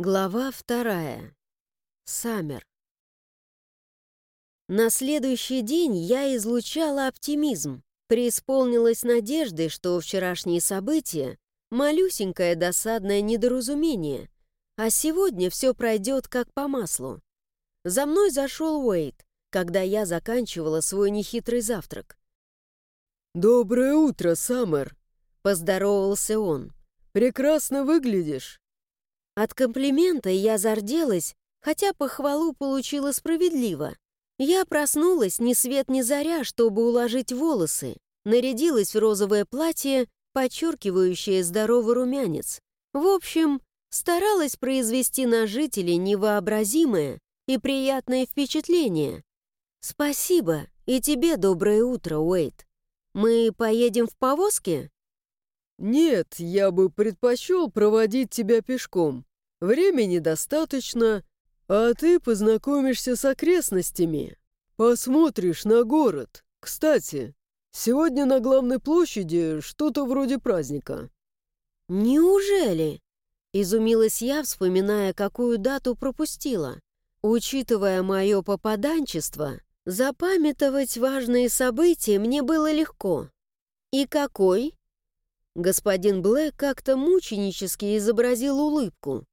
Глава вторая. Саммер. На следующий день я излучала оптимизм, преисполнилась надеждой, что вчерашние события — малюсенькое досадное недоразумение, а сегодня все пройдет как по маслу. За мной зашел Уэйт, когда я заканчивала свой нехитрый завтрак. «Доброе утро, Саммер!» — поздоровался он. «Прекрасно выглядишь!» От комплимента я зарделась, хотя похвалу получила справедливо. Я проснулась ни свет ни заря, чтобы уложить волосы, нарядилась в розовое платье, подчеркивающее здоровый румянец. В общем, старалась произвести на жителей невообразимое и приятное впечатление. «Спасибо, и тебе доброе утро, Уэйт. Мы поедем в повозке?» «Нет, я бы предпочел проводить тебя пешком. Времени достаточно, а ты познакомишься с окрестностями. Посмотришь на город. Кстати, сегодня на главной площади что-то вроде праздника». «Неужели?» — изумилась я, вспоминая, какую дату пропустила. Учитывая мое попаданчество, запамятовать важные события мне было легко. «И какой?» Господин Блэк как-то мученически изобразил улыбку.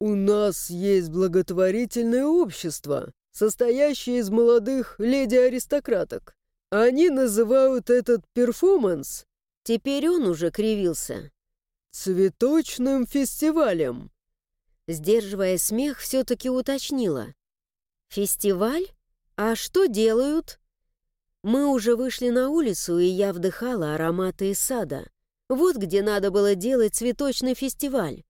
«У нас есть благотворительное общество, состоящее из молодых леди-аристократок. Они называют этот перформанс...» Теперь он уже кривился. «Цветочным фестивалем». Сдерживая смех, все-таки уточнила. «Фестиваль? А что делают?» Мы уже вышли на улицу, и я вдыхала ароматы из сада. Вот где надо было делать цветочный фестиваль.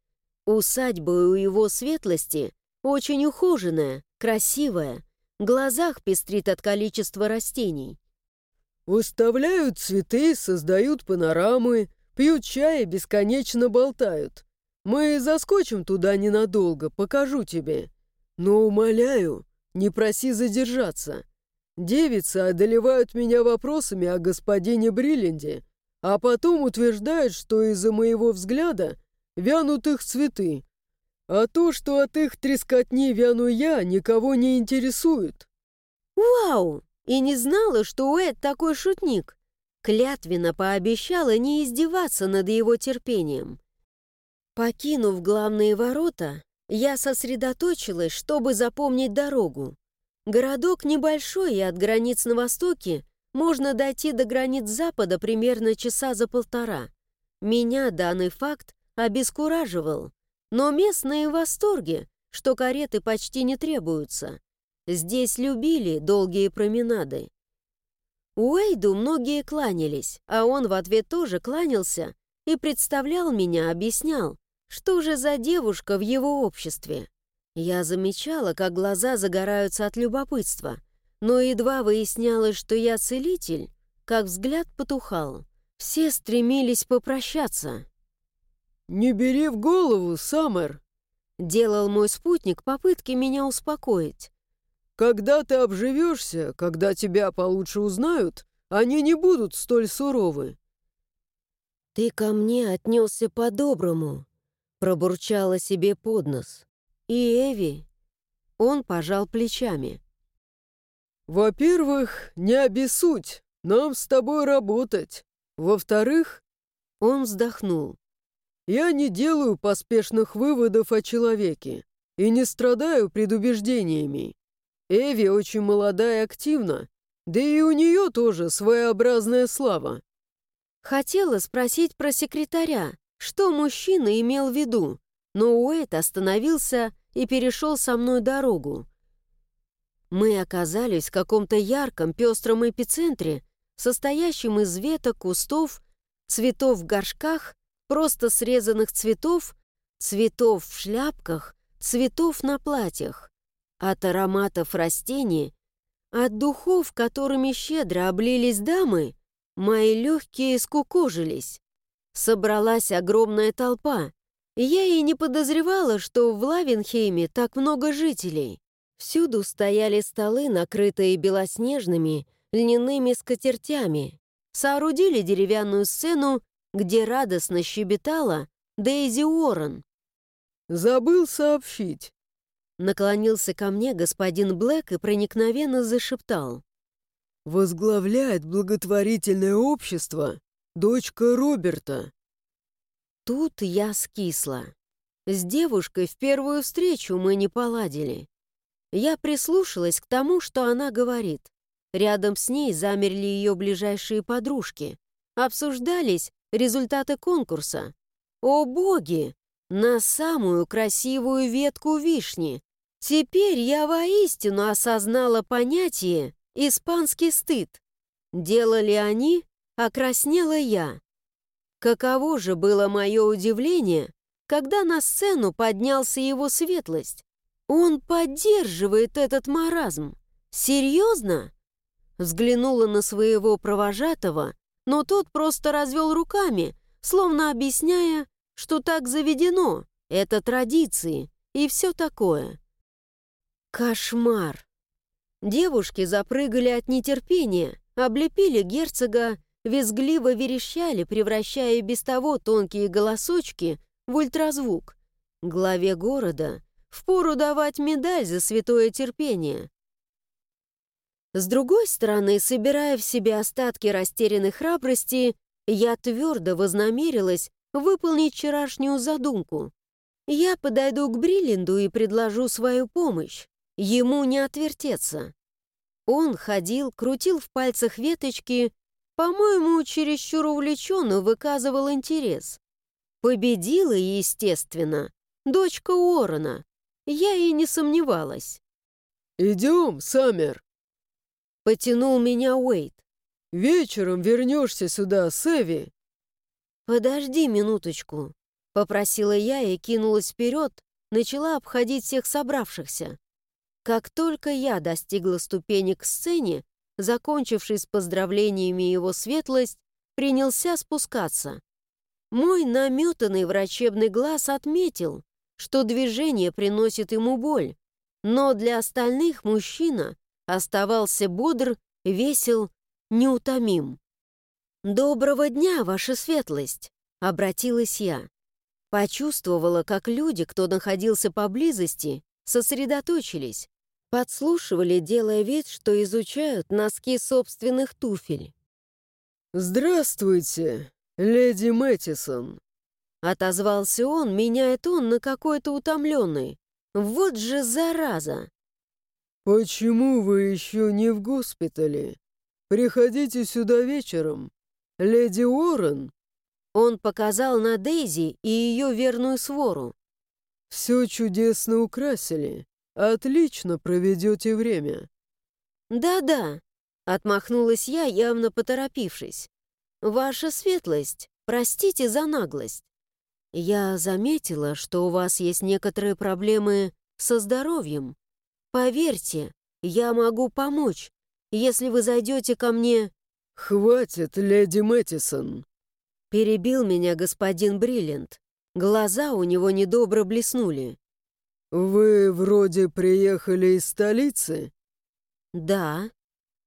Усадьба у его светлости очень ухоженная, красивая, в глазах пестрит от количества растений. Выставляют цветы, создают панорамы, пьют чай и бесконечно болтают. Мы заскочим туда ненадолго, покажу тебе. Но, умоляю, не проси задержаться. Девицы одолевают меня вопросами о господине Бриллинде, а потом утверждают, что из-за моего взгляда вянут их цветы. А то, что от их трескотни вяну я, никого не интересует. «Вау! И не знала, что Уэд такой шутник!» Клятвенно пообещала не издеваться над его терпением. Покинув главные ворота, я сосредоточилась, чтобы запомнить дорогу. Городок небольшой, и от границ на востоке можно дойти до границ запада примерно часа за полтора. Меня данный факт обескураживал. Но местные в восторге, что кареты почти не требуются. Здесь любили долгие променады. Уэйду многие кланялись, а он в ответ тоже кланялся и представлял меня, объяснял, что же за девушка в его обществе. Я замечала, как глаза загораются от любопытства, но едва выяснялось, что я целитель, как взгляд потухал. Все стремились попрощаться, «Не бери в голову, Саммер!» Делал мой спутник попытки меня успокоить. «Когда ты обживешься, когда тебя получше узнают, они не будут столь суровы». «Ты ко мне отнесся по-доброму», — пробурчала себе под нос. «И Эви?» Он пожал плечами. «Во-первых, не обессудь, нам с тобой работать. Во-вторых...» Он вздохнул. Я не делаю поспешных выводов о человеке и не страдаю предубеждениями. Эви очень молода и активна, да и у нее тоже своеобразная слава. Хотела спросить про секретаря, что мужчина имел в виду, но Уэйт остановился и перешел со мной дорогу. Мы оказались в каком-то ярком пестром эпицентре, состоящем из веток, кустов, цветов в горшках просто срезанных цветов, цветов в шляпках, цветов на платьях, от ароматов растений, от духов, которыми щедро облились дамы, мои легкие скукожились. Собралась огромная толпа, я и не подозревала, что в Лавенхейме так много жителей. Всюду стояли столы, накрытые белоснежными льняными скатертями. Соорудили деревянную сцену где радостно щебетала Дейзи Уоррен. забыл сообщить». Наклонился ко мне господин Блэк и проникновенно зашептал. «Возглавляет благотворительное общество дочка Роберта». Тут я скисла. С девушкой в первую встречу мы не поладили. Я прислушалась к тому, что она говорит. Рядом с ней замерли ее ближайшие подружки. Обсуждались результаты конкурса. О боги! На самую красивую ветку вишни. Теперь я воистину осознала понятие «испанский стыд». Делали они, окраснела я. Каково же было мое удивление, когда на сцену поднялся его светлость. Он поддерживает этот маразм. Серьезно? Взглянула на своего провожатого, но тот просто развел руками, словно объясняя, что так заведено, это традиции и все такое. Кошмар! Девушки запрыгали от нетерпения, облепили герцога, визгливо верещали, превращая без того тонкие голосочки в ультразвук. Главе города впору давать медаль за святое терпение. С другой стороны, собирая в себе остатки растерянной храбрости, я твердо вознамерилась выполнить вчерашнюю задумку. Я подойду к Бриллинду и предложу свою помощь. Ему не отвертеться. Он ходил, крутил в пальцах веточки, по-моему, чересчур увлеченно выказывал интерес. Победила, естественно, дочка Уоррена. Я и не сомневалась. «Идем, Саммер!» Потянул меня Уэйт. «Вечером вернешься сюда, Сэви!» «Подожди минуточку», — попросила я и кинулась вперед, начала обходить всех собравшихся. Как только я достигла ступени к сцене, закончившись поздравлениями его светлость, принялся спускаться. Мой наметанный врачебный глаз отметил, что движение приносит ему боль, но для остальных мужчина оставался бодр, весел, неутомим. «Доброго дня, ваша светлость!» — обратилась я. Почувствовала, как люди, кто находился поблизости, сосредоточились, подслушивали, делая вид, что изучают носки собственных туфель. «Здравствуйте, леди Мэттисон!» Отозвался он, меняя тон на какой-то утомленный. «Вот же зараза!» «Почему вы еще не в госпитале? Приходите сюда вечером. Леди Уоррен!» Он показал на Дейзи и ее верную свору. «Все чудесно украсили. Отлично проведете время». «Да-да», — отмахнулась я, явно поторопившись. «Ваша светлость, простите за наглость. Я заметила, что у вас есть некоторые проблемы со здоровьем. Поверьте, я могу помочь, если вы зайдете ко мне...» «Хватит, леди Мэттисон!» Перебил меня господин Бриллиант. Глаза у него недобро блеснули. «Вы вроде приехали из столицы?» «Да».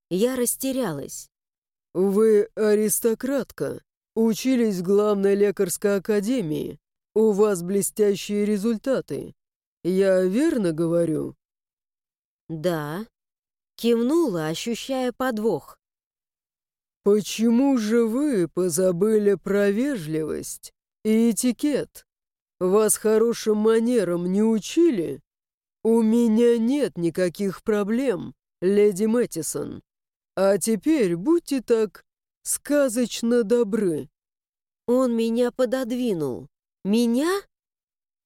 Я растерялась. «Вы аристократка. Учились в главной лекарской академии. У вас блестящие результаты. Я верно говорю?» «Да», — кивнула, ощущая подвох. «Почему же вы позабыли про вежливость и этикет? Вас хорошим манерам не учили? У меня нет никаких проблем, леди Мэттисон. А теперь будьте так сказочно добры». Он меня пододвинул. Меня?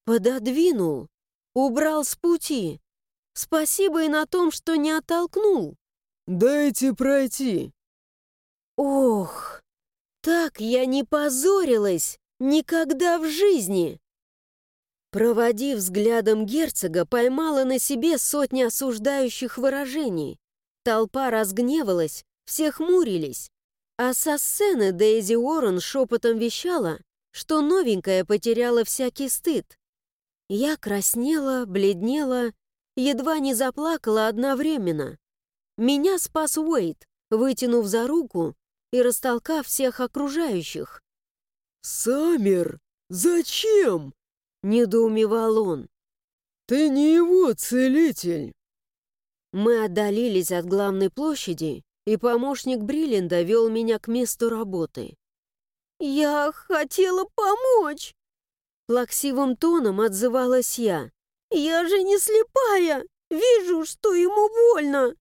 Пододвинул. Убрал с пути. Спасибо и на том, что не оттолкнул. «Дайте пройти». Ох, так я не позорилась никогда в жизни. Проводив взглядом герцога, поймала на себе сотни осуждающих выражений. Толпа разгневалась, все хмурились. А со сцены Дейзи Уоррен шепотом вещала, что новенькая потеряла всякий стыд. Я краснела, бледнела едва не заплакала одновременно. Меня спас Уэйт, вытянув за руку и растолкав всех окружающих. «Саммер, зачем?» недоумевал он. «Ты не его целитель!» Мы отдалились от главной площади, и помощник Бриллинда вел меня к месту работы. «Я хотела помочь!» Плаксивым тоном отзывалась я. «Я же не слепая! Вижу, что ему больно!»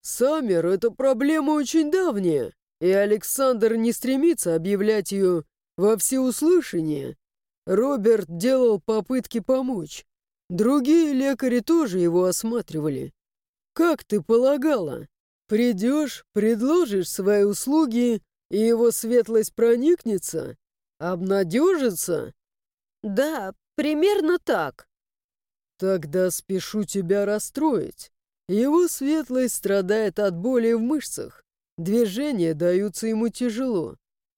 «Саммер, эта проблема очень давняя, и Александр не стремится объявлять ее во всеуслышание. Роберт делал попытки помочь. Другие лекари тоже его осматривали. Как ты полагала? Придешь, предложишь свои услуги, и его светлость проникнется? Обнадежится? Да, примерно так. Тогда спешу тебя расстроить. Его светлость страдает от боли в мышцах. Движения даются ему тяжело.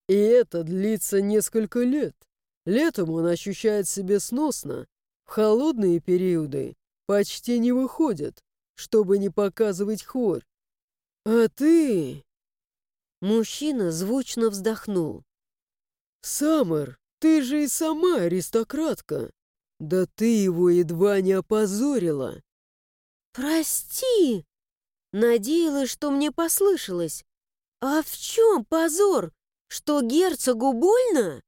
И это длится несколько лет. Летом он ощущает себя сносно. В холодные периоды почти не выходит, чтобы не показывать хворь. А ты... Мужчина звучно вздохнул. «Саммер, ты же и сама аристократка. Да ты его едва не опозорила!» «Прости!» Надеялась, что мне послышалось. «А в чем позор? Что герцогу больно?»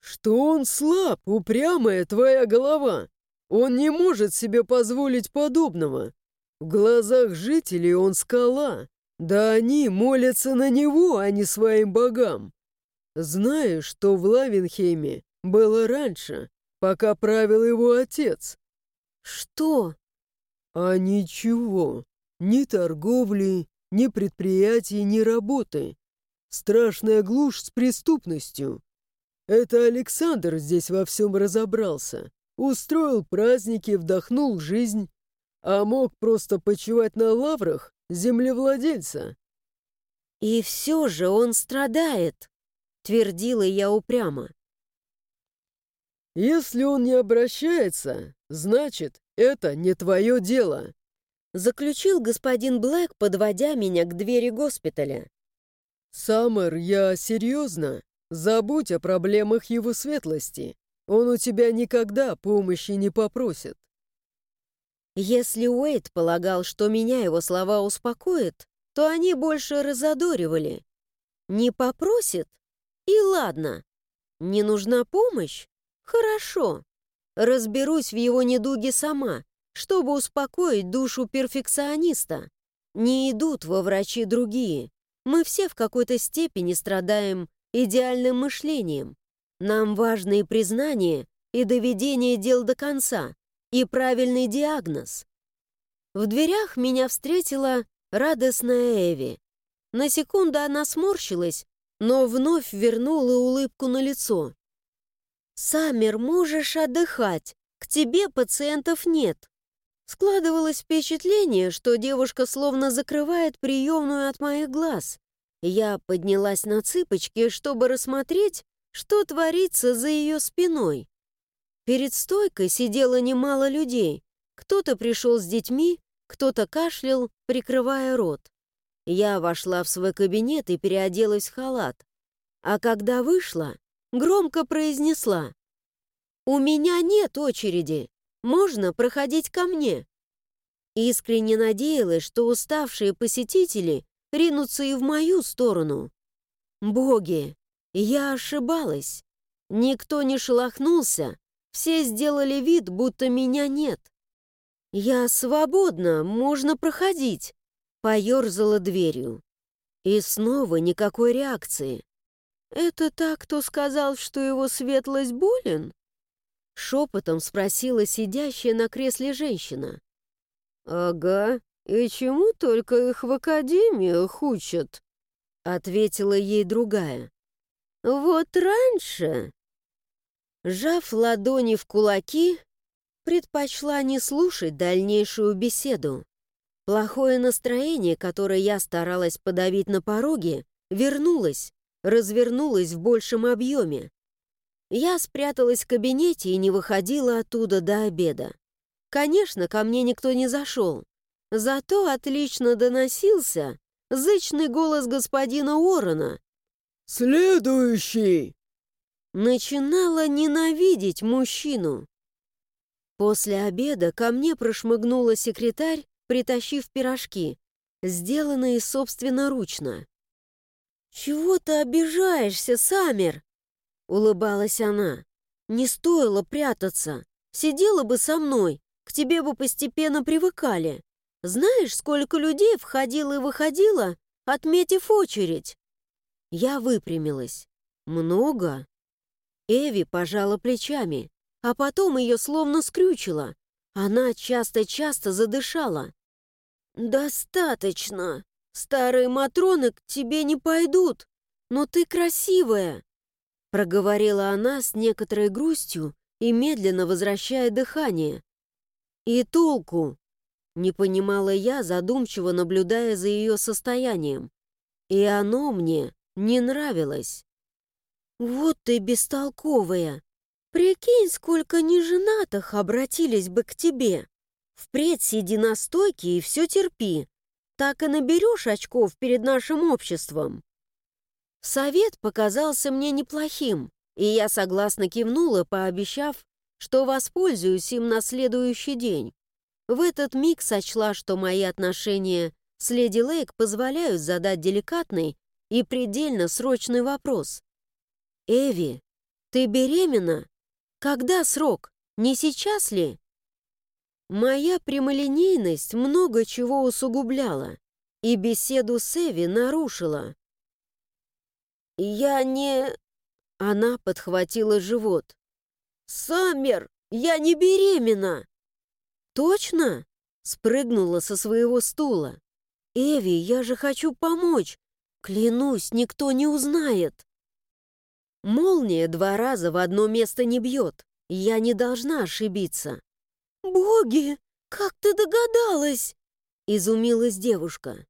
«Что он слаб, упрямая твоя голова. Он не может себе позволить подобного. В глазах жителей он скала. Да они молятся на него, а не своим богам. Знаешь, что в Лавенхейме было раньше, пока правил его отец?» «Что?» «А ничего. Ни торговли, ни предприятий, ни работы. Страшная глушь с преступностью. Это Александр здесь во всем разобрался. Устроил праздники, вдохнул жизнь, а мог просто почивать на лаврах землевладельца. «И все же он страдает», — твердила я упрямо. «Если он не обращается, значит, это не твое дело», — заключил господин Блэк, подводя меня к двери госпиталя. «Саммер, я серьезно. Забудь о проблемах его светлости. Он у тебя никогда помощи не попросит». Если Уэйд полагал, что меня его слова успокоят, то они больше разодоривали. Не попросит? И ладно. Не нужна помощь? Хорошо. Разберусь в его недуге сама, чтобы успокоить душу перфекциониста. Не идут во врачи другие. Мы все в какой-то степени страдаем идеальным мышлением. Нам важны и признание, и доведение дел до конца, и правильный диагноз. В дверях меня встретила радостная Эви. На секунду она сморщилась, но вновь вернула улыбку на лицо. «Саммер, можешь отдыхать, к тебе пациентов нет». Складывалось впечатление, что девушка словно закрывает приемную от моих глаз. Я поднялась на цыпочки, чтобы рассмотреть, что творится за ее спиной. Перед стойкой сидело немало людей. Кто-то пришел с детьми, кто-то кашлял, прикрывая рот. Я вошла в свой кабинет и переоделась в халат. А когда вышла, громко произнесла. «У меня нет очереди. Можно проходить ко мне». Искренне надеялась, что уставшие посетители ринутся и в мою сторону. Боги, я ошибалась. Никто не шелохнулся, все сделали вид, будто меня нет. «Я свободна, можно проходить», — поерзала дверью. И снова никакой реакции. «Это так, кто сказал, что его светлость болен?» Шепотом спросила сидящая на кресле женщина. «Ага, и чему только их в академиях учат?» Ответила ей другая. «Вот раньше...» Жав ладони в кулаки, предпочла не слушать дальнейшую беседу. Плохое настроение, которое я старалась подавить на пороге, вернулось, развернулось в большем объеме. Я спряталась в кабинете и не выходила оттуда до обеда. Конечно, ко мне никто не зашел. Зато отлично доносился зычный голос господина Уоррена. «Следующий!» начинала ненавидеть мужчину. После обеда ко мне прошмыгнула секретарь, притащив пирожки, сделанные собственноручно. «Чего ты обижаешься, Самер?» — улыбалась она. «Не стоило прятаться. Сидела бы со мной, к тебе бы постепенно привыкали. Знаешь, сколько людей входило и выходило, отметив очередь?» Я выпрямилась. «Много?» Эви пожала плечами, а потом ее словно скрючило. Она часто-часто задышала. «Достаточно. Старые Матроны к тебе не пойдут, но ты красивая», проговорила она с некоторой грустью и медленно возвращая дыхание. «И толку?» Не понимала я, задумчиво наблюдая за ее состоянием. И оно мне не нравилось. «Вот ты бестолковая! Прикинь, сколько неженатых обратились бы к тебе! Впредь сиди на стойке и все терпи. Так и наберешь очков перед нашим обществом». Совет показался мне неплохим, и я согласно кивнула, пообещав, что воспользуюсь им на следующий день. В этот миг сочла, что мои отношения с леди Лейк позволяют задать деликатный и предельно срочный вопрос. «Эви, ты беременна? Когда срок? Не сейчас ли?» Моя прямолинейность много чего усугубляла и беседу с Эви нарушила. «Я не...» Она подхватила живот. «Саммер, я не беременна!» «Точно?» Спрыгнула со своего стула. «Эви, я же хочу помочь! Клянусь, никто не узнает!» Молния два раза в одно место не бьет. Я не должна ошибиться. «Боги, как ты догадалась?» Изумилась девушка.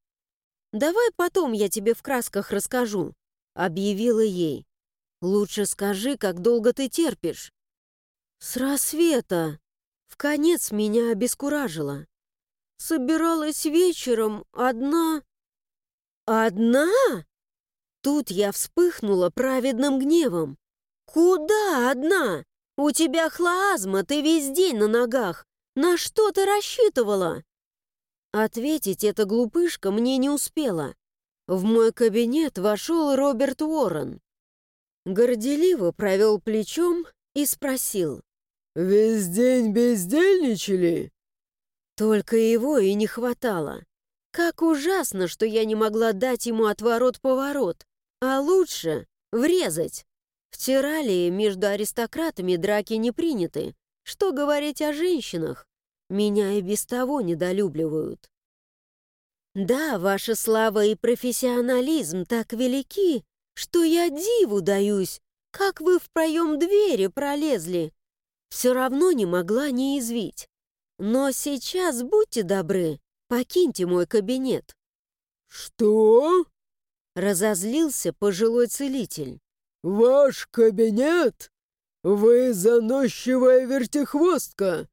«Давай потом я тебе в красках расскажу», объявила ей. «Лучше скажи, как долго ты терпишь». «С рассвета!» В конец меня обескуражило. «Собиралась вечером одна...» «Одна?» Тут я вспыхнула праведным гневом. «Куда одна? У тебя хлоазма, ты весь день на ногах. На что ты рассчитывала?» Ответить эта глупышка мне не успела. В мой кабинет вошел Роберт Уоррен. Горделиво провел плечом и спросил. «Весь день бездельничали?» Только его и не хватало. Как ужасно, что я не могла дать ему отворот-поворот. А лучше врезать. В Тиралии между аристократами драки не приняты. Что говорить о женщинах? Меня и без того недолюбливают. Да, ваша слава и профессионализм так велики, что я диву даюсь, как вы в проем двери пролезли. Все равно не могла не извить. Но сейчас будьте добры, покиньте мой кабинет. «Что?» Разозлился пожилой целитель. «Ваш кабинет? Вы заносчивая вертихвостка!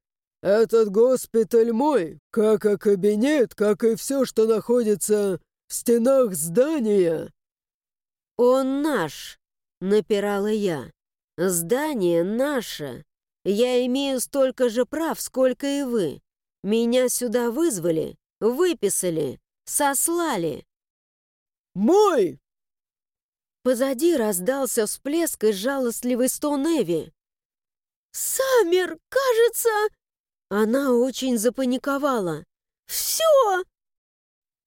Этот госпиталь мой, как и кабинет, как и все, что находится в стенах здания!» «Он наш!» — напирала я. «Здание наше! Я имею столько же прав, сколько и вы. Меня сюда вызвали, выписали, сослали. «Мой!» Позади раздался всплеск и жалостливый стон Эви. «Саммер, кажется...» Она очень запаниковала. «Все!»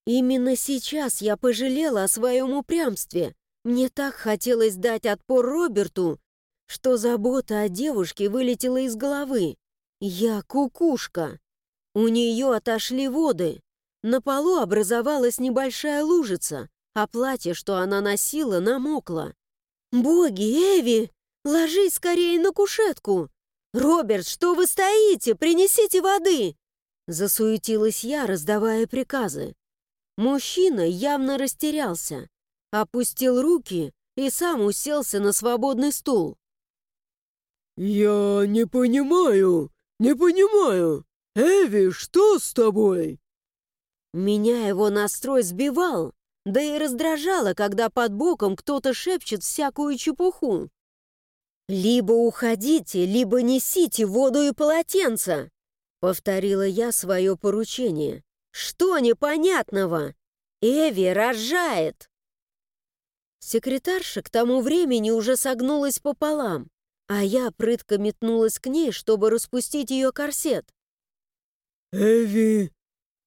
Именно сейчас я пожалела о своем упрямстве. Мне так хотелось дать отпор Роберту, что забота о девушке вылетела из головы. Я кукушка. У нее отошли воды. На полу образовалась небольшая лужица, а платье, что она носила, намокло. «Боги, Эви, ложись скорее на кушетку! Роберт, что вы стоите? Принесите воды!» Засуетилась я, раздавая приказы. Мужчина явно растерялся, опустил руки и сам уселся на свободный стул. «Я не понимаю, не понимаю. Эви, что с тобой?» Меня его настрой сбивал, да и раздражало, когда под боком кто-то шепчет всякую чепуху. «Либо уходите, либо несите воду и полотенце!» Повторила я свое поручение. «Что непонятного? Эви рожает!» Секретарша к тому времени уже согнулась пополам, а я прытко метнулась к ней, чтобы распустить ее корсет. «Эви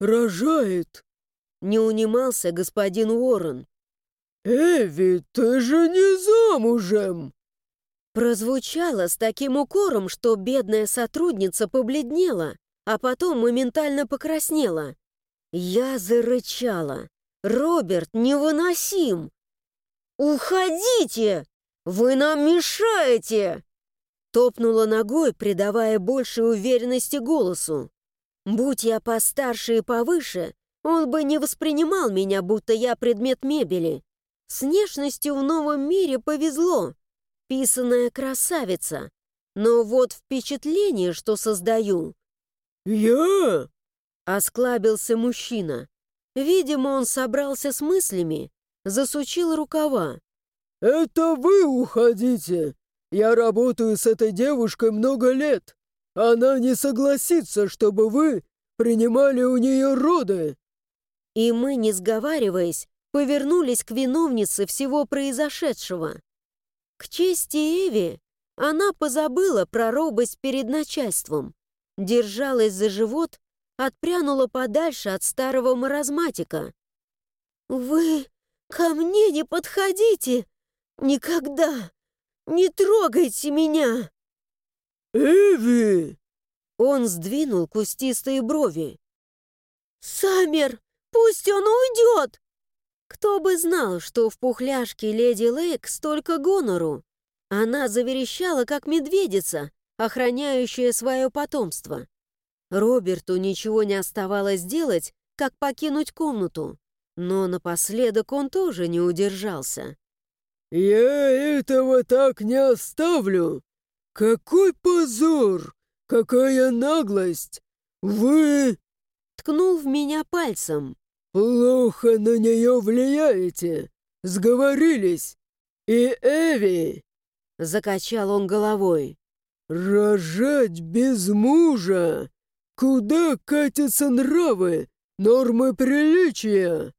рожает!» Не унимался господин Уоррен. «Эви, ты же не замужем!» Прозвучало с таким укором, что бедная сотрудница побледнела, а потом моментально покраснела. Я зарычала. «Роберт невыносим! Уходите! Вы нам мешаете!» Топнула ногой, придавая больше уверенности голосу. Будь я постарше и повыше, он бы не воспринимал меня, будто я предмет мебели. С внешностью в новом мире повезло. Писаная красавица. Но вот впечатление, что создаю. «Я?» — осклабился мужчина. Видимо, он собрался с мыслями, засучил рукава. «Это вы уходите. Я работаю с этой девушкой много лет. Она не согласится, чтобы вы принимали у нее роды». И мы, не сговариваясь, повернулись к виновнице всего произошедшего. К чести Эви, она позабыла про робость перед начальством, держалась за живот, отпрянула подальше от старого маразматика. «Вы ко мне не подходите! Никогда! Не трогайте меня!» «Эви!» Он сдвинул кустистые брови. «Саммер, пусть он уйдет!» Кто бы знал, что в пухляшке леди Лейк столько гонору. Она заверещала, как медведица, охраняющая свое потомство. Роберту ничего не оставалось делать, как покинуть комнату. Но напоследок он тоже не удержался. «Я этого так не оставлю! Какой позор! Какая наглость! Вы...» Ткнул в меня пальцем. «Плохо на нее влияете! Сговорились! И Эви!» Закачал он головой. «Рожать без мужа! Куда катятся нравы, нормы приличия?»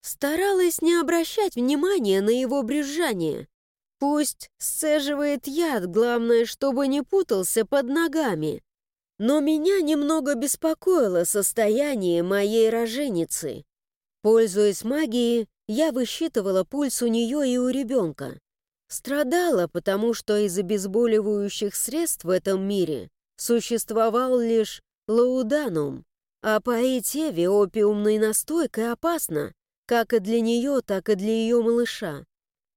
Старалась не обращать внимания на его брюзжание. Пусть сцеживает яд, главное, чтобы не путался под ногами. Но меня немного беспокоило состояние моей роженицы. Пользуясь магией, я высчитывала пульс у нее и у ребенка. Страдала, потому что из обезболивающих средств в этом мире существовал лишь лауданум, а поить Эве опиумной настойкой опасно, как и для нее, так и для ее малыша.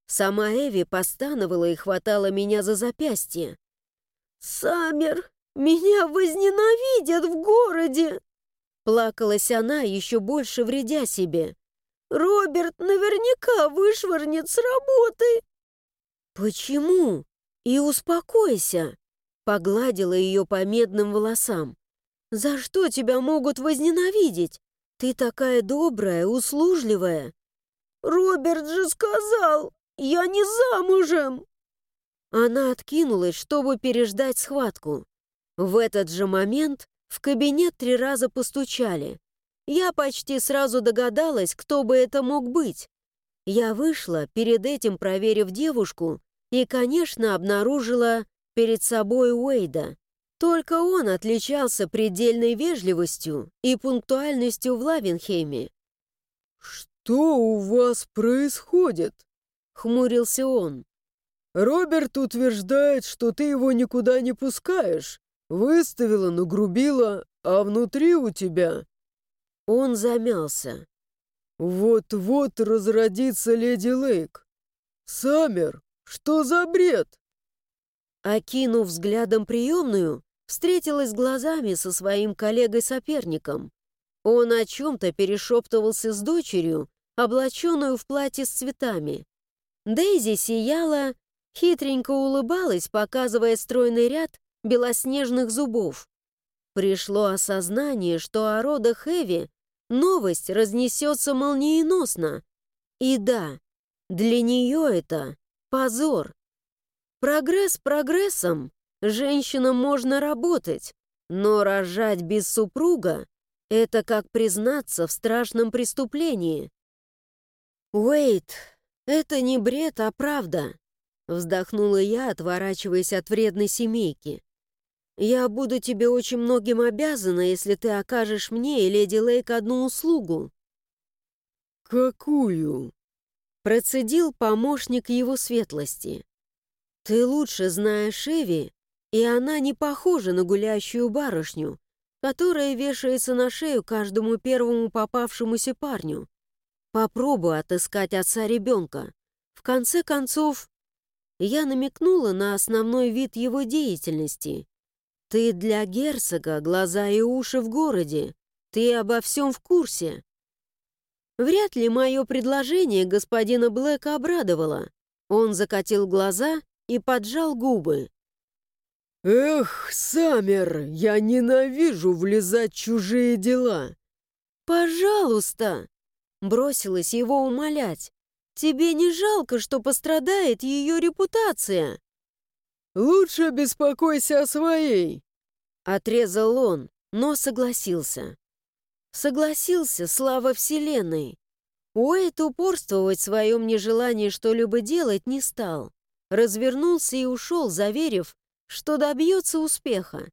Сама Эви постановала и хватала меня за запястье. «Саммер, меня возненавидят в городе!» Плакалась она, еще больше вредя себе. «Роберт наверняка вышвырнет с работы!» «Почему? И успокойся!» Погладила ее по медным волосам. «За что тебя могут возненавидеть? Ты такая добрая, услужливая!» «Роберт же сказал, я не замужем!» Она откинулась, чтобы переждать схватку. В этот же момент в кабинет три раза постучали. Я почти сразу догадалась, кто бы это мог быть. Я вышла, перед этим проверив девушку, и, конечно, обнаружила перед собой Уэйда. Только он отличался предельной вежливостью и пунктуальностью в Лавенхейме. «Что у вас происходит?» — хмурился он. «Роберт утверждает, что ты его никуда не пускаешь, Выставила, нагрубила, а внутри у тебя...» Он замялся. «Вот-вот разродится леди Лейк. Саммер, что за бред?» Окинув взглядом приемную, встретилась глазами со своим коллегой-соперником. Он о чем-то перешептывался с дочерью, облаченную в платье с цветами. Дейзи сияла, хитренько улыбалась, показывая стройный ряд белоснежных зубов. Пришло осознание, что о родах Эви новость разнесется молниеносно. И да, для нее это позор. Прогресс прогрессом. Женщинам можно работать, но рожать без супруга — это как признаться в страшном преступлении. Уэйт, это не бред, а правда. Вздохнула я, отворачиваясь от вредной семейки. «Я буду тебе очень многим обязана, если ты окажешь мне и леди Лейк одну услугу». «Какую?» Процедил помощник его светлости. «Ты лучше знаешь Эви, и она не похожа на гулящую барышню, которая вешается на шею каждому первому попавшемуся парню. Попробуй отыскать отца ребенка. В конце концов, я намекнула на основной вид его деятельности. «Ты для герцога глаза и уши в городе. Ты обо всем в курсе». Вряд ли мое предложение господина Блэка обрадовало. Он закатил глаза и поджал губы. «Эх, Саммер, я ненавижу влезать в чужие дела!» «Пожалуйста!» — бросилась его умолять. Тебе не жалко, что пострадает ее репутация?» «Лучше беспокойся о своей», — отрезал он, но согласился. Согласился, слава Вселенной. Уэйт упорствовать в своем нежелании что-либо делать не стал. Развернулся и ушел, заверив, что добьется успеха.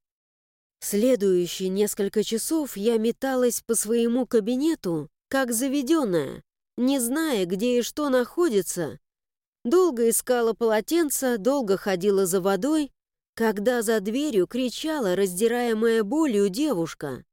Следующие несколько часов я металась по своему кабинету, как заведенная, не зная, где и что находится. Долго искала полотенце, долго ходила за водой, когда за дверью кричала раздираемая болью девушка.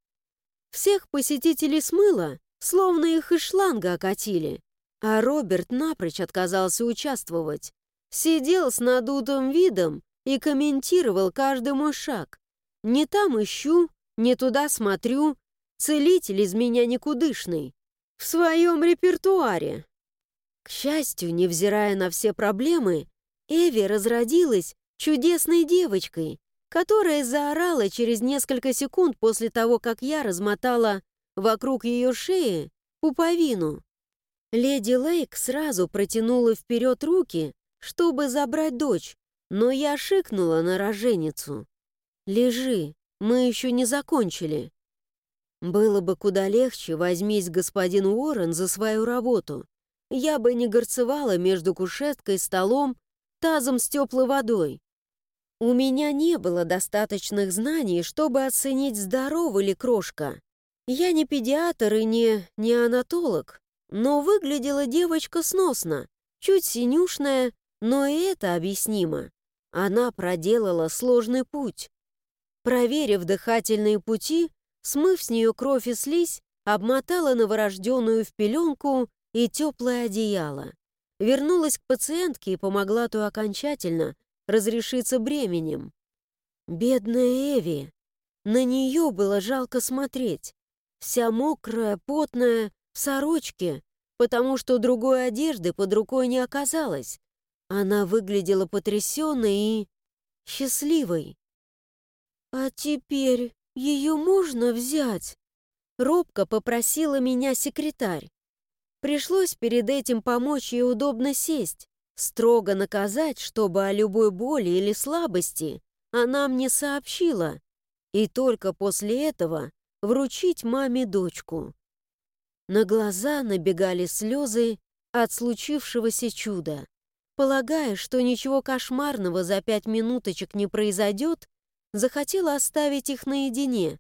Всех посетителей смыло, словно их из шланга окатили, а Роберт напрочь отказался участвовать. Сидел с надутым видом и комментировал каждый мой шаг. «Не там ищу, не туда смотрю, целитель из меня никудышный в своем репертуаре. К счастью, невзирая на все проблемы, Эви разродилась чудесной девочкой, которая заорала через несколько секунд после того, как я размотала вокруг ее шеи пуповину. Леди Лейк сразу протянула вперед руки, чтобы забрать дочь, но я шикнула на роженицу. «Лежи, мы еще не закончили». Было бы куда легче, возьмись господин Уоррен за свою работу. Я бы не горцевала между кушеткой, столом, тазом с теплой водой. У меня не было достаточных знаний, чтобы оценить, здорова ли крошка. Я не педиатр и не неонатолог, но выглядела девочка сносно, чуть синюшная, но и это объяснимо. Она проделала сложный путь. Проверив дыхательные пути, Смыв с нее кровь и слизь, обмотала новорожденную в пеленку и теплое одеяло. Вернулась к пациентке и помогла ту окончательно разрешиться бременем. Бедная Эви. На нее было жалко смотреть. Вся мокрая, потная, в сорочке, потому что другой одежды под рукой не оказалось. Она выглядела потрясенной и счастливой. «А теперь «Ее можно взять?» Робко попросила меня секретарь. Пришлось перед этим помочь ей удобно сесть, строго наказать, чтобы о любой боли или слабости она мне сообщила, и только после этого вручить маме дочку. На глаза набегали слезы от случившегося чуда. Полагая, что ничего кошмарного за пять минуточек не произойдет, захотела оставить их наедине.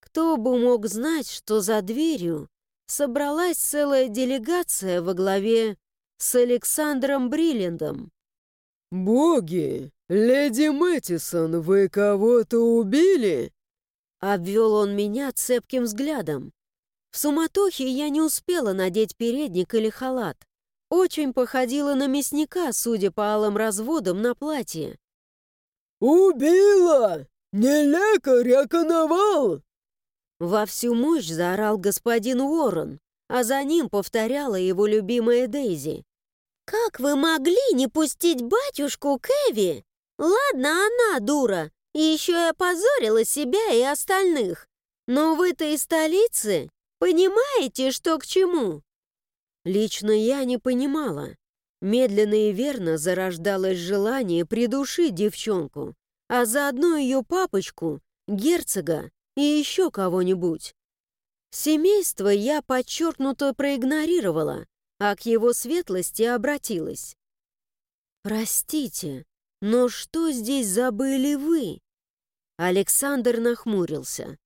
Кто бы мог знать, что за дверью собралась целая делегация во главе с Александром Бриллиндом. «Боги! Леди Мэттисон, вы кого-то убили?» Обвел он меня цепким взглядом. В суматохе я не успела надеть передник или халат. Очень походила на мясника, судя по алым разводам на платье. «Убила! Не лекарь, а коновал!» Во всю мощь заорал господин Уоррен, а за ним повторяла его любимая Дейзи. «Как вы могли не пустить батюшку Кэви? Ладно, она дура, и еще и опозорила себя и остальных. Но вы-то из столицы, понимаете, что к чему?» Лично я не понимала. Медленно и верно зарождалось желание придушить девчонку, а заодно ее папочку, герцога и еще кого-нибудь. Семейство я подчеркнуто проигнорировала, а к его светлости обратилась. «Простите, но что здесь забыли вы?» Александр нахмурился.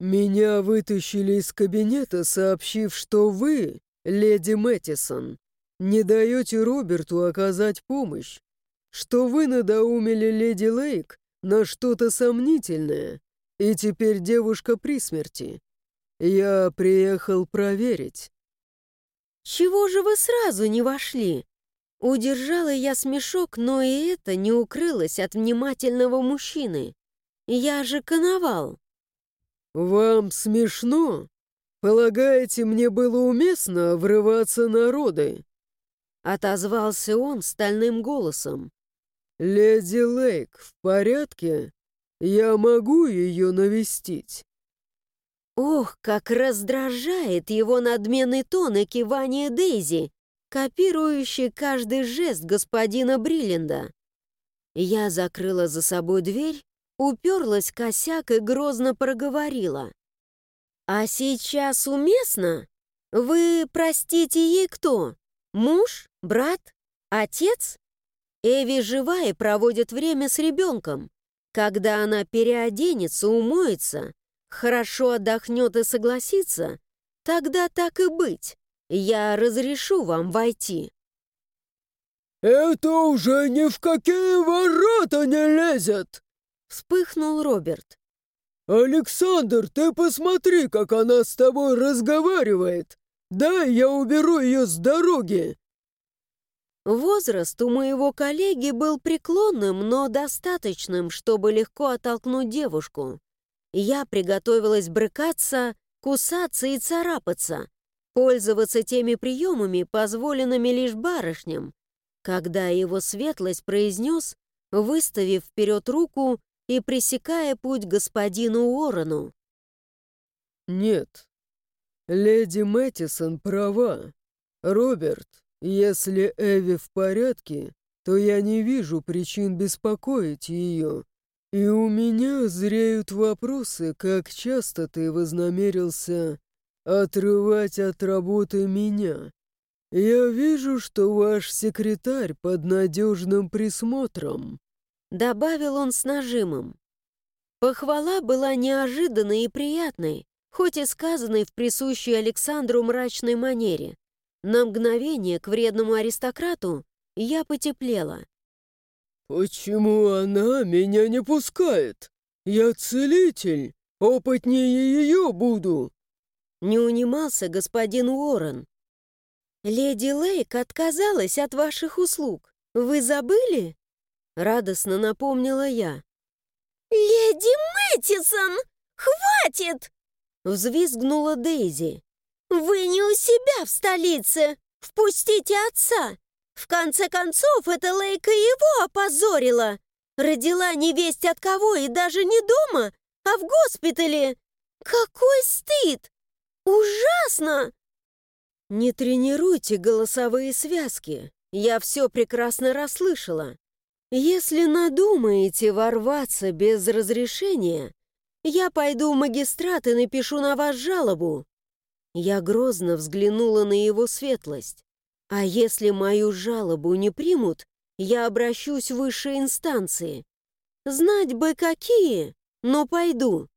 «Меня вытащили из кабинета, сообщив, что вы, леди Мэттисон, не даете Роберту оказать помощь, что вы надоумили леди Лейк на что-то сомнительное, и теперь девушка при смерти. Я приехал проверить». «Чего же вы сразу не вошли?» Удержала я смешок, но и это не укрылось от внимательного мужчины. Я же коновал. «Вам смешно? Полагаете, мне было уместно врываться на роды?» Отозвался он стальным голосом. «Леди Лейк в порядке? Я могу ее навестить?» Ох, как раздражает его надменный тон и кивание Дейзи, копирующий каждый жест господина Бриллинда. Я закрыла за собой дверь, уперлась косяк и грозно проговорила. «А сейчас уместно? Вы, простите, ей кто? Муж? Брат? Отец?» Эви жива и проводит время с ребенком. Когда она переоденется, умоется, хорошо отдохнет и согласится, тогда так и быть. Я разрешу вам войти». «Это уже ни в какие ворота не лезет!» Вспыхнул Роберт. «Александр, ты посмотри, как она с тобой разговаривает! Дай я уберу ее с дороги!» Возраст у моего коллеги был преклонным, но достаточным, чтобы легко оттолкнуть девушку. Я приготовилась брыкаться, кусаться и царапаться, пользоваться теми приемами, позволенными лишь барышням, когда его светлость произнес, выставив вперед руку и пресекая путь господину Уоррену. «Нет, леди Мэттисон права. Роберт, если Эви в порядке, то я не вижу причин беспокоить ее. И у меня зреют вопросы, как часто ты вознамерился отрывать от работы меня. Я вижу, что ваш секретарь под надежным присмотром. Добавил он с нажимом. Похвала была неожиданной и приятной, хоть и сказанной в присущей Александру мрачной манере. На мгновение к вредному аристократу я потеплела. «Почему она меня не пускает? Я целитель, опытнее ее буду!» Не унимался господин Уоррен. «Леди Лейк отказалась от ваших услуг. Вы забыли?» Радостно напомнила я. «Леди Мэттисон! Хватит!» Взвизгнула Дейзи. «Вы не у себя в столице! Впустите отца! В конце концов, эта Лейка его опозорила! Родила невесть от кого и даже не дома, а в госпитале! Какой стыд! Ужасно!» «Не тренируйте голосовые связки. Я все прекрасно расслышала. Если надумаете ворваться без разрешения, я пойду в магистрат и напишу на вас жалобу». Я грозно взглянула на его светлость. «А если мою жалобу не примут, я обращусь в высшие инстанции. Знать бы какие, но пойду.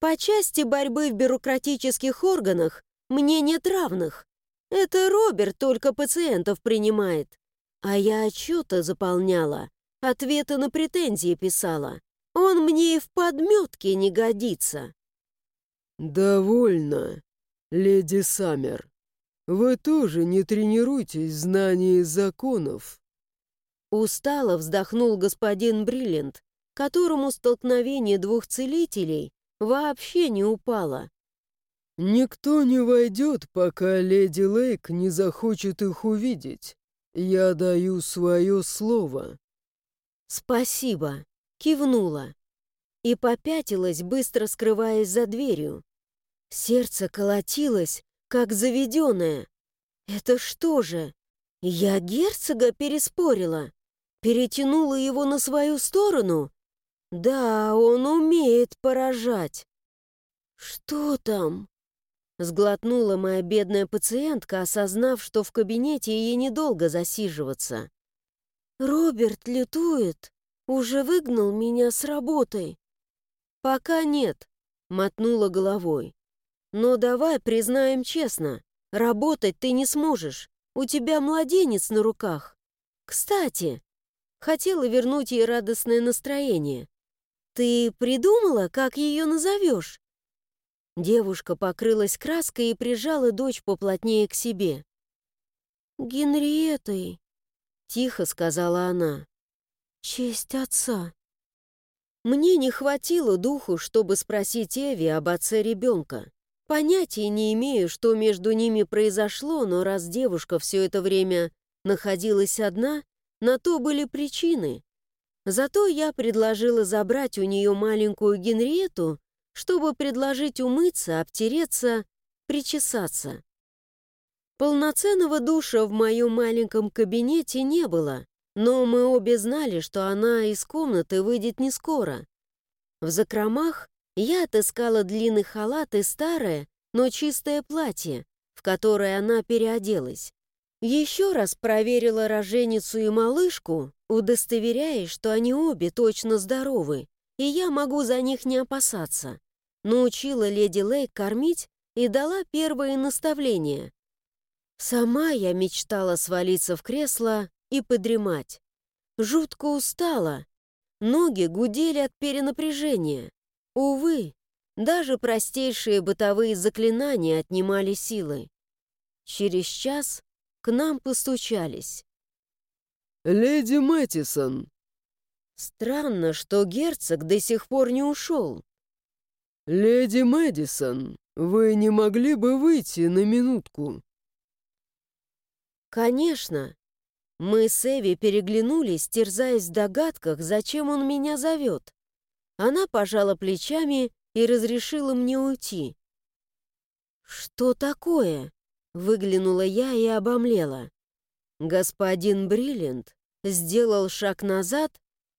По части борьбы в бюрократических органах мне нет равных. Это Роберт только пациентов принимает. А я отчеты заполняла, ответы на претензии писала. Он мне и в подметке не годится. «Довольно, леди Саммер. Вы тоже не тренируйтесь в знании законов». Устало вздохнул господин Бриллиант, которому столкновение двух целителей вообще не упало. «Никто не войдет, пока леди Лейк не захочет их увидеть. Я даю свое слово». «Спасибо», — кивнула и попятилась, быстро скрываясь за дверью. Сердце колотилось, как заведенное. «Это что же? Я герцога переспорила, перетянула его на свою сторону. Да, он умеет поражать. Что там? Сглотнула моя бедная пациентка, осознав, что в кабинете ей недолго засиживаться. «Роберт летует, уже выгнал меня с работой». «Пока нет», — мотнула головой. «Но давай признаем честно, работать ты не сможешь, у тебя младенец на руках. Кстати, хотела вернуть ей радостное настроение. Ты придумала, как ее назовешь?» Девушка покрылась краской и прижала дочь поплотнее к себе. «Генриетой», — тихо сказала она, — «честь отца». Мне не хватило духу, чтобы спросить Эви об отце ребенка. Понятия не имею, что между ними произошло, но раз девушка все это время находилась одна, на то были причины. Зато я предложила забрать у нее маленькую Генриету чтобы предложить умыться, обтереться, причесаться. Полноценного душа в моем маленьком кабинете не было, но мы обе знали, что она из комнаты выйдет не скоро. В закромах я отыскала длинный халат и старое, но чистое платье, в которое она переоделась. Еще раз проверила роженицу и малышку, удостоверяясь, что они обе точно здоровы, и я могу за них не опасаться. Научила леди Лейк кормить и дала первые наставления. Сама я мечтала свалиться в кресло и подремать. Жутко устала. Ноги гудели от перенапряжения. Увы, даже простейшие бытовые заклинания отнимали силы. Через час к нам постучались. «Леди Мэттисон!» Странно, что герцог до сих пор не ушел. «Леди Мэдисон, вы не могли бы выйти на минутку?» «Конечно!» Мы с Эви переглянулись, терзаясь в догадках, зачем он меня зовет. Она пожала плечами и разрешила мне уйти. «Что такое?» — выглянула я и обомлела. Господин Бриллиант сделал шаг назад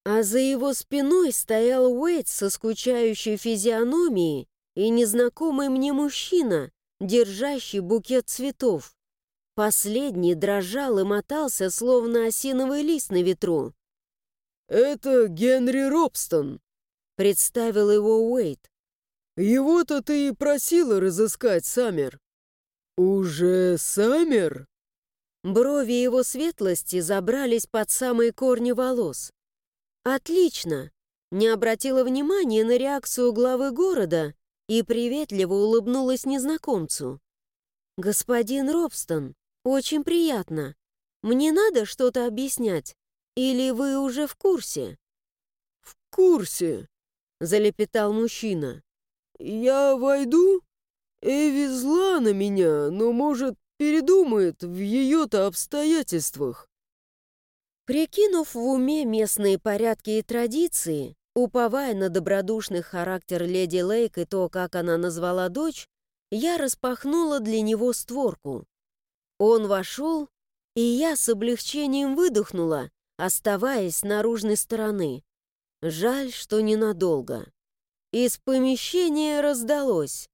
а за его спиной стоял Уэйт со скучающей физиономией и незнакомый мне мужчина, держащий букет цветов. Последний дрожал и мотался, словно осиновый лист на ветру. «Это Генри Робстон», — представил его Уэйт. «Его-то ты и просила разыскать, Саммер». «Уже Саммер?» Брови его светлости забрались под самые корни волос. «Отлично!» Не обратила внимания на реакцию главы города и приветливо улыбнулась незнакомцу. «Господин Робстон, очень приятно. Мне надо что-то объяснять? Или вы уже в курсе?» «В курсе», — залепетал мужчина. «Я войду? Эви зла на меня, но, может, передумает в ее-то обстоятельствах». Прикинув в уме местные порядки и традиции, уповая на добродушный характер леди Лейк и то, как она назвала дочь, я распахнула для него створку. Он вошел, и я с облегчением выдохнула, оставаясь с наружной стороны. Жаль, что ненадолго. Из помещения раздалось.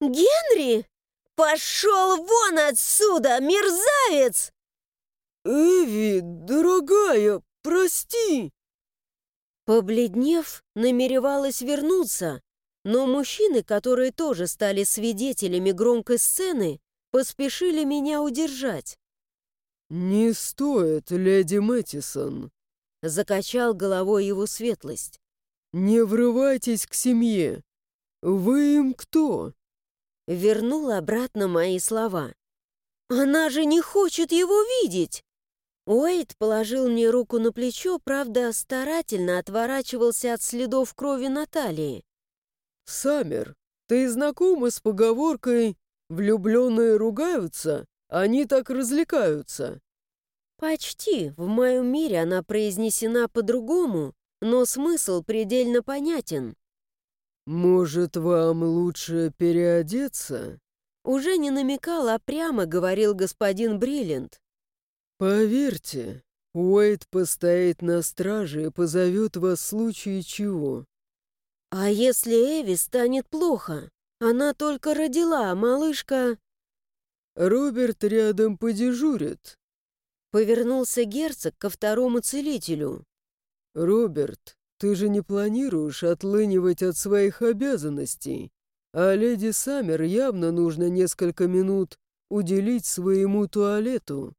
«Генри! Пошел вон отсюда, мерзавец!» «Эви, дорогая, прости!» Побледнев, намеревалась вернуться, но мужчины, которые тоже стали свидетелями громкой сцены, поспешили меня удержать. «Не стоит, леди Мэттисон», — закачал головой его светлость. «Не врывайтесь к семье. Вы им кто?» Вернул обратно мои слова. «Она же не хочет его видеть!» Уэйд положил мне руку на плечо, правда, старательно отворачивался от следов крови Натальи. «Саммер, ты знакома с поговоркой «влюбленные ругаются, они так развлекаются»?» Почти. В моем мире она произнесена по-другому, но смысл предельно понятен. «Может, вам лучше переодеться?» Уже не намекал, а прямо говорил господин Бриллиант. «Поверьте, Уэйд постоит на страже и позовет вас в случае чего». «А если Эви станет плохо? Она только родила, а малышка...» «Роберт рядом подежурит». Повернулся герцог ко второму целителю. «Роберт, ты же не планируешь отлынивать от своих обязанностей, а леди Саммер явно нужно несколько минут уделить своему туалету».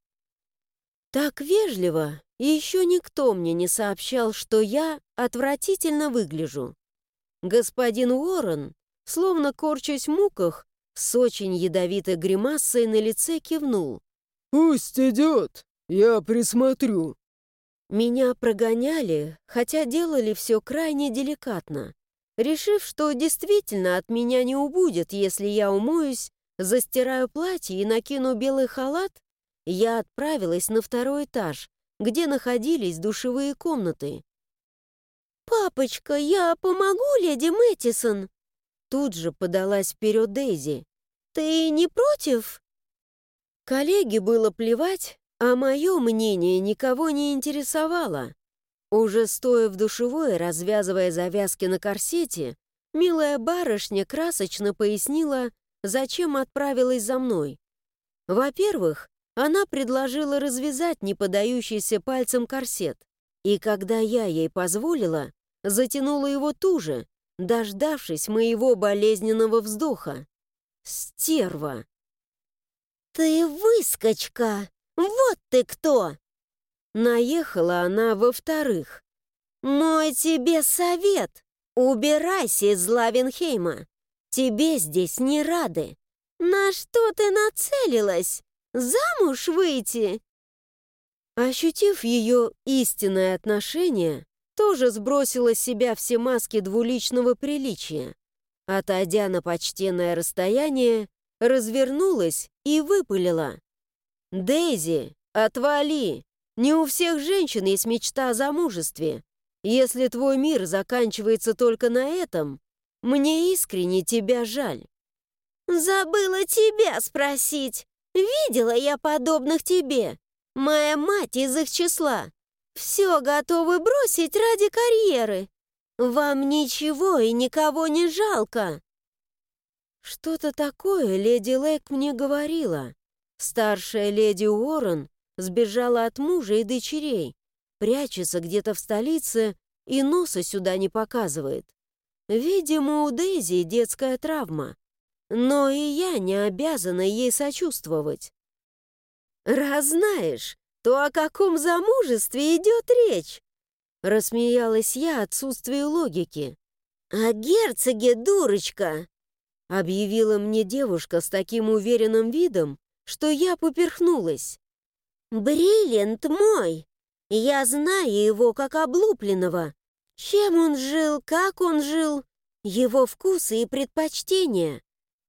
Так вежливо, и еще никто мне не сообщал, что я отвратительно выгляжу. Господин Уоррен, словно корчась в муках, с очень ядовитой гримасой на лице кивнул. «Пусть идет, я присмотрю». Меня прогоняли, хотя делали все крайне деликатно, решив, что действительно от меня не убудет, если я умоюсь, застираю платье и накину белый халат, я отправилась на второй этаж, где находились душевые комнаты. «Папочка, я помогу леди Мэттисон?» Тут же подалась вперед Дейзи. «Ты не против?» Коллеге было плевать, а мое мнение никого не интересовало. Уже стоя в душевой, развязывая завязки на корсете, милая барышня красочно пояснила, зачем отправилась за мной. Во-первых, она предложила развязать неподающийся пальцем корсет, и когда я ей позволила, затянула его туже, дождавшись моего болезненного вздоха. Стерва! «Ты выскочка!» «Вот ты кто!» Наехала она во-вторых. «Мой тебе совет! Убирайся из Лавенхейма! Тебе здесь не рады! На что ты нацелилась? Замуж выйти?» Ощутив ее истинное отношение, тоже сбросила с себя все маски двуличного приличия. Отойдя на почтенное расстояние, развернулась и выпалила. «Дейзи, отвали! Не у всех женщин есть мечта о замужестве. Если твой мир заканчивается только на этом, мне искренне тебя жаль». «Забыла тебя спросить. Видела я подобных тебе. Моя мать из их числа. Все готовы бросить ради карьеры. Вам ничего и никого не жалко». Что-то такое леди Лэк мне говорила. Старшая леди Уоррен сбежала от мужа и дочерей, прячется где-то в столице и носа сюда не показывает. Видимо, у Дейзи детская травма, но и я не обязана ей сочувствовать. «Раз знаешь, то о каком замужестве идет речь?» Рассмеялась я отсутствию логики. «О герцоге, дурочка!» Объявила мне девушка с таким уверенным видом, что я поперхнулась. «Бриллиант мой! Я знаю его как облупленного. Чем он жил, как он жил, его вкусы и предпочтения.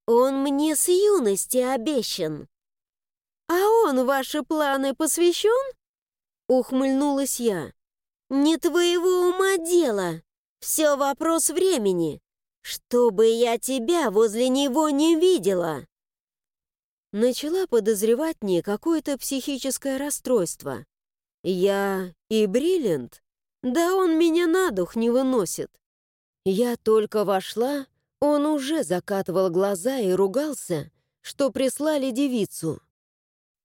Он мне с юности обещан». «А он ваши планы посвящен?» Ухмыльнулась я. «Не твоего ума дело. Все вопрос времени. Чтобы я тебя возле него не видела» начала подозревать мне какое-то психическое расстройство. Я и Бриллиант? Да он меня на дух не выносит. Я только вошла, он уже закатывал глаза и ругался, что прислали девицу.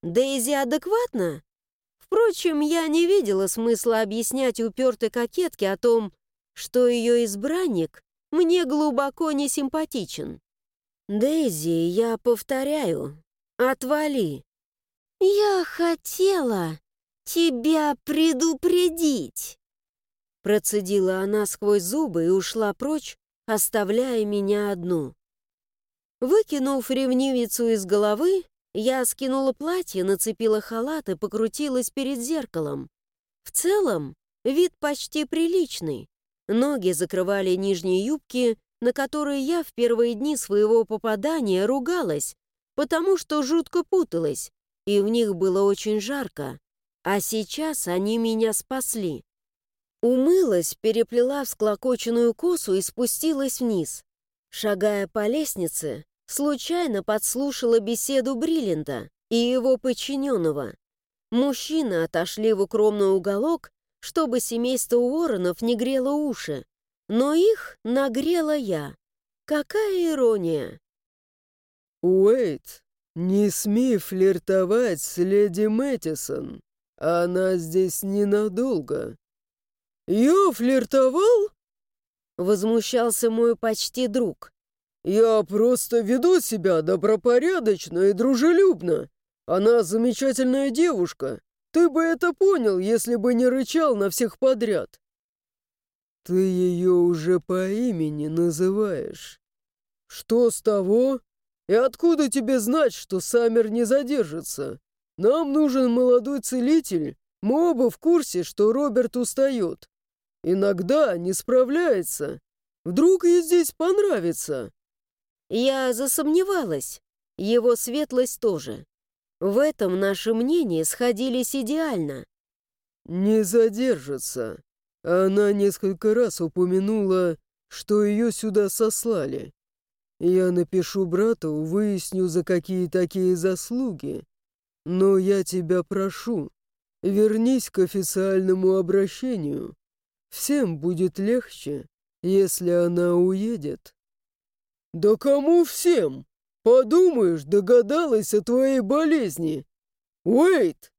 Дейзи адекватно? Впрочем, я не видела смысла объяснять упертой кокетке о том, что ее избранник мне глубоко не симпатичен. Дейзи, я повторяю, «Отвали!» «Я хотела тебя предупредить!» Процедила она сквозь зубы и ушла прочь, оставляя меня одну. Выкинув ревнивицу из головы, я скинула платье, нацепила халат и покрутилась перед зеркалом. В целом, вид почти приличный. Ноги закрывали нижние юбки, на которые я в первые дни своего попадания ругалась, потому что жутко путалась, и в них было очень жарко, а сейчас они меня спасли. Умылась, переплела всклокоченную косу и спустилась вниз. Шагая по лестнице, случайно подслушала беседу Бриллинта и его подчиненного. Мужчины отошли в укромный уголок, чтобы семейство Уорренов не грело уши, но их нагрела я. Какая ирония! «Уэйт, не смей флиртовать с леди Мэттисон. Она здесь ненадолго». «Я флиртовал?» Возмущался мой почти друг. «Я просто веду себя добропорядочно и дружелюбно. Она замечательная девушка. Ты бы это понял, если бы не рычал на всех подряд». «Ты ее уже по имени называешь. Что с того? И откуда тебе знать, что Саммер не задержится? Нам нужен молодой целитель. Мы оба в курсе, что Роберт устает. Иногда не справляется. Вдруг ей здесь понравится?» Я засомневалась. Его светлость тоже. В этом наши мнения сходились идеально. «Не задержится. Она несколько раз упомянула, что ее сюда сослали. Я напишу брату, выясню, за какие такие заслуги. Но я тебя прошу, вернись к официальному обращению. Всем будет легче, если она уедет». «Да кому всем? Подумаешь, догадалась о твоей болезни. Уэйт!»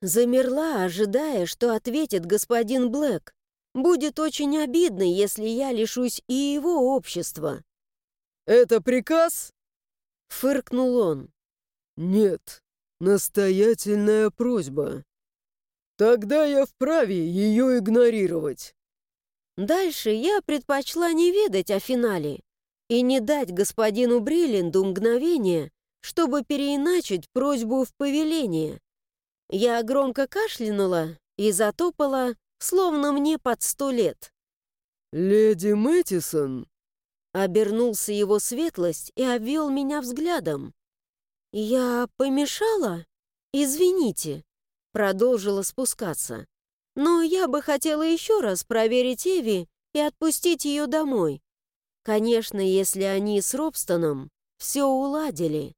Замерла, ожидая, что ответит господин Блэк. Будет очень обидно, если я лишусь и его общества. «Это приказ?» — фыркнул он. «Нет, настоятельная просьба. Тогда я вправе ее игнорировать». Дальше я предпочла не ведать о финале и не дать господину Бриллинду мгновение, чтобы переиначить просьбу в повеление. Я громко кашлянула и затопала, словно мне под сто лет. «Леди Мэттисон?» Обернулся его светлость и обвел меня взглядом. «Я помешала? Извините», — продолжила спускаться. «Но я бы хотела еще раз проверить Эви и отпустить ее домой. Конечно, если они с Робстоном все уладили».